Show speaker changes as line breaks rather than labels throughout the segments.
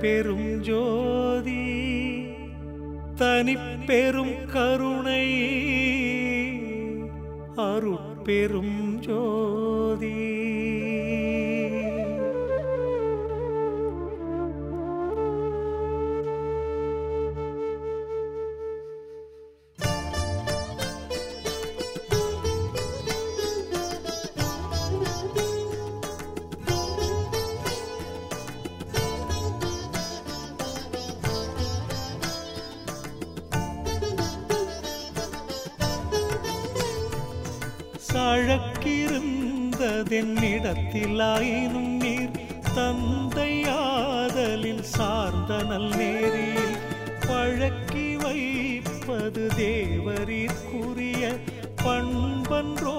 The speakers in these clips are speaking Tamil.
பெரும் ஜோதி தனிப்பெரும் கருணை அருட்பெரும் ஜோதி. தென்னிடத்திலாயினும் நீர் தந்தையாதலின் சார்ந்த நல் நேரில் பழக்கி வைப்பது தேவரிற்குரிய பண்பன்றோ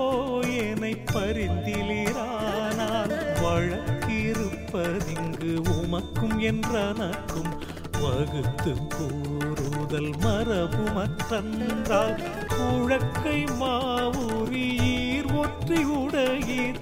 எனை பரிந்திலீரானால் வழக்கிருப்பதிங்கு உமக்கும் என்றனக்கும் வகுத்து கூறுதல் மரபு மரபுமற்றன்றால் குழக்கை மாவுரியீர் ஒற்றி உடையீர்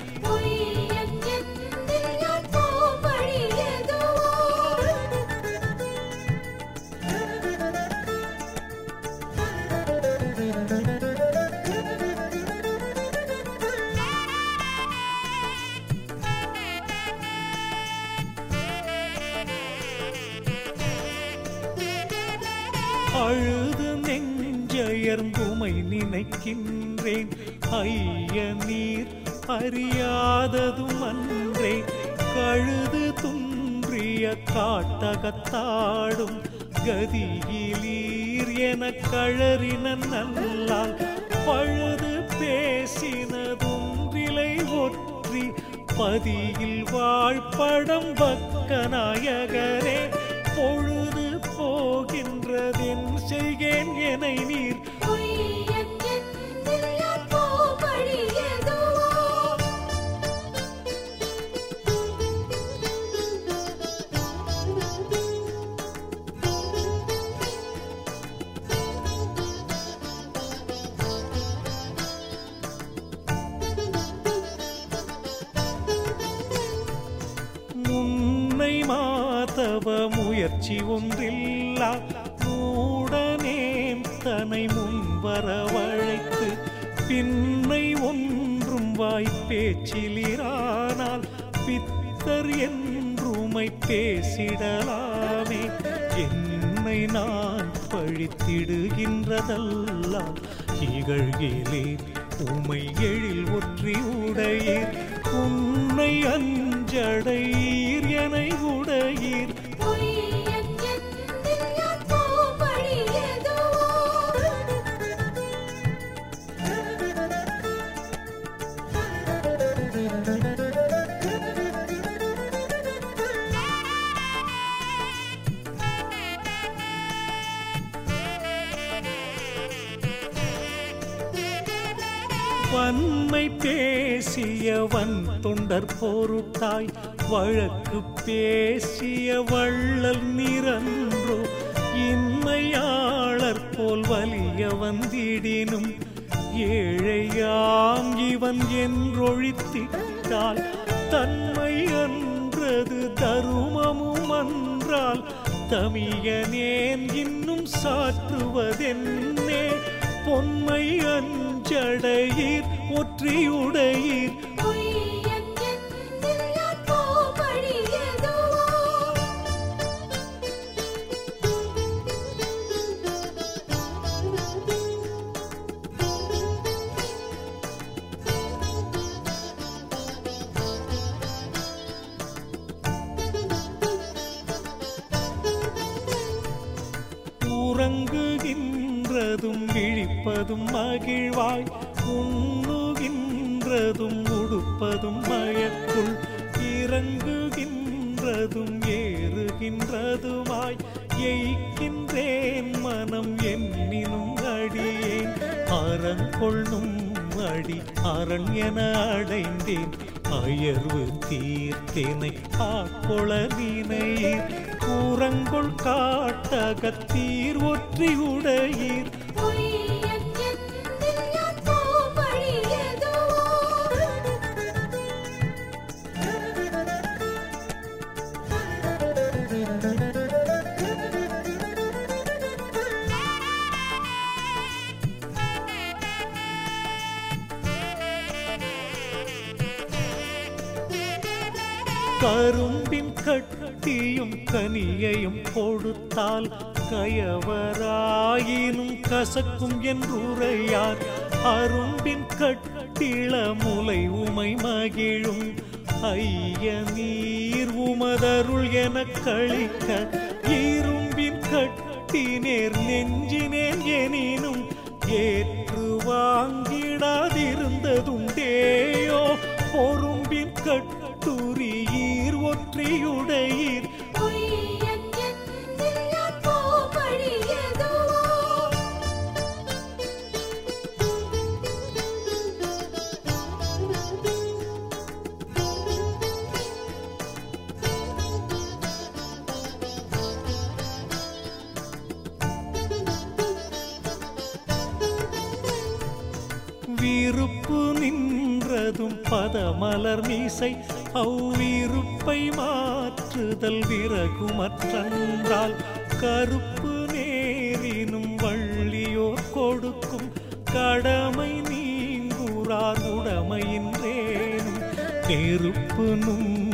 அழுது நெஞ்சயர்ந்துமை நினைக்கின்றேன். ஐய நீர் அறியாததும் அன்றே. கழுது துன்றிய காட்டகத்தாடும். கதியிலீர் என கழறின நல்லால். பழுது பேசினதும் விலை ஒற்றி. பதியில் வாழ்படம் பக்க நாயகரே. பொழுது செய்கேன் என நீர். முன்னை மாதவ முயற்சி ஒன்றில்லா. மூடனேன் முன்வர வழைத்து பின்னை ஒன்றும் வாய்ப்பேச்சிலிரானால் பித்தர் என்றுமை பேசிடலாமே. என்னை நான் பழித்திடுகின்றதெல்லாம் இகழ்கிலேன் உமை எழில் ஒற்றி உடையீர். உன்னை அஞ்சடையீர் என உடையீர். வன்மை பேசியவன் தொண்டர் பொருட்டாய். வழக்கு பேசிய வள்ளல் நிரன்றோ. இன்மையாளர் போல் வலிய வந்திடினும். ஏழையாம் இவன் என்றொழித்திட்டால். தன்மை அன்றது தருமமும் அன்றால் தமியனேன் இன்னும் சாற்றுவதென்னே. பொன்மை அன்று அஞ்சடையீர் ஒற்றியுடையீர். விழிப்பதும் மகிழ்வாய் உண்ணுகின்றதும் உடுப்பதும் மயக்குள் இறங்குகின்றதும் ஏறுகின்றதுமாய். எய்கின்றேன் மனம் எண்ணினும் அடியேன் அறங்கொள்ளும் அடி அரண் என அடைந்தேன். அயர்வு தீர்த்தேனை ஆட்கொள நினையீர் கூறங்கொள் காட்டகத்தீர் ஒற்றி உடையீர் கரும்பின் கட்டியும் கனியையும் கொடுத்தால் கயவராயினும் கசக்கும் என்றுரையார். அரும்பின் கட்டிள முலை உமை மகிழும். ஐய நீர் உமதருள் என கழிக்க இரும்பின் கட்டினேர் நெஞ்சினேன் எனினும் ஏற்று வாங்கிடாதிருந்ததுண்டேயோ. பொறும்பின் கட்டுரியில் பற்றியுடையீர்
பொய்யன்
நின்றதும் பதமலர் மீசை அவ்விருப்பை மாற்றுதல் விறகுமற்றன்றால் கருப்பு நேரினும் வள்ளியோர் கொடுக்கும் கடமை நீங்குறார் உடமையின்றேனும். நெருப்பு நும்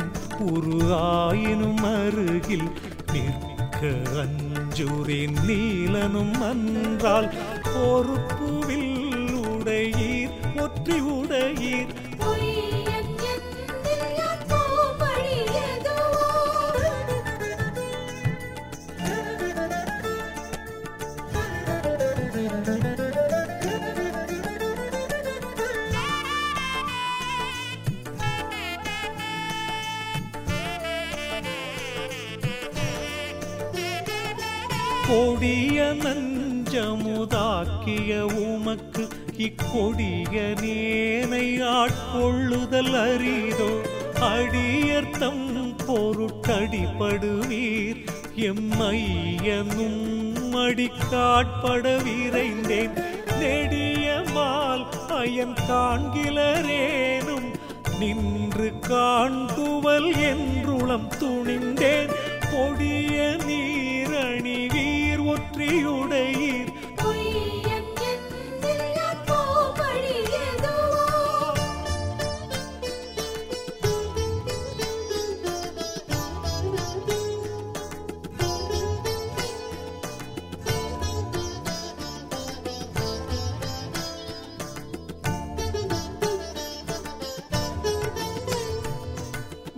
அருகில் நிற்க அஞ்சுரின் நீலனும் அன்றால் பொறுப்புவில் உடையீர் ஒற்றி உடையீர் கொடிய நஞ்சமுதாக்கிய உமக்கு இக்கொடிய நேனை ஆட்கொள்ளுதல் அரிதோ? அடியர்த்தம் பொருட்டடிப்படுவீர் எம்மையனும் அடிக்காட்பட விரைந்தேன். நெடியமால் அயன் காண்கிலரேனும். நின்று காண்குவல் என்றுளம் துணிந்தேன். கொடிய நீர் வீர்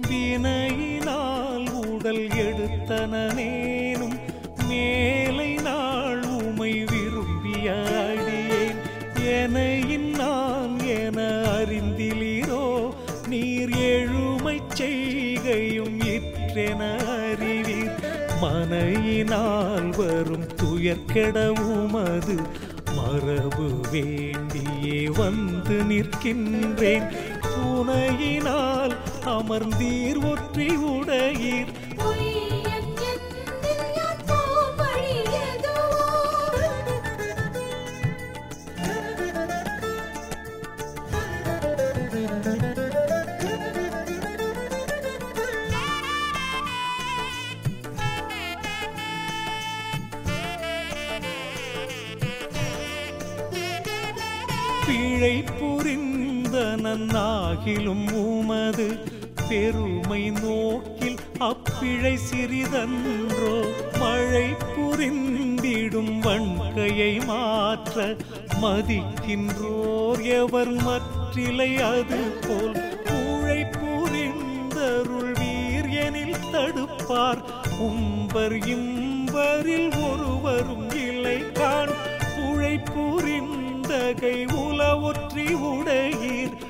வினையினால் உடல் எடுத்தனே மனையினால் வரும் துயர்கெடவுமது மரபு வேண்டியே வந்து நிற்கின்றேன். துணையினால் அமர்ந்தீர் ஒற்றி உடையீர். பிழை புரிந்த நன்னாகிலும் உமது பெருமை நோக்கில் அப்பிழை சிறிதன்றோ மழை புரிந்திடும் வன்கையை மாற்ற மதிக்கின்றோர் எவர் மற்றிலை அது போல் ஊழை புரிந்தருள் வீரியனில் தடுப்பார். கும்பர் இம்பரில் ஒருவரும் இல்லை. கான் புழை புரிந்த உல உலவொற்றி உடையீர்.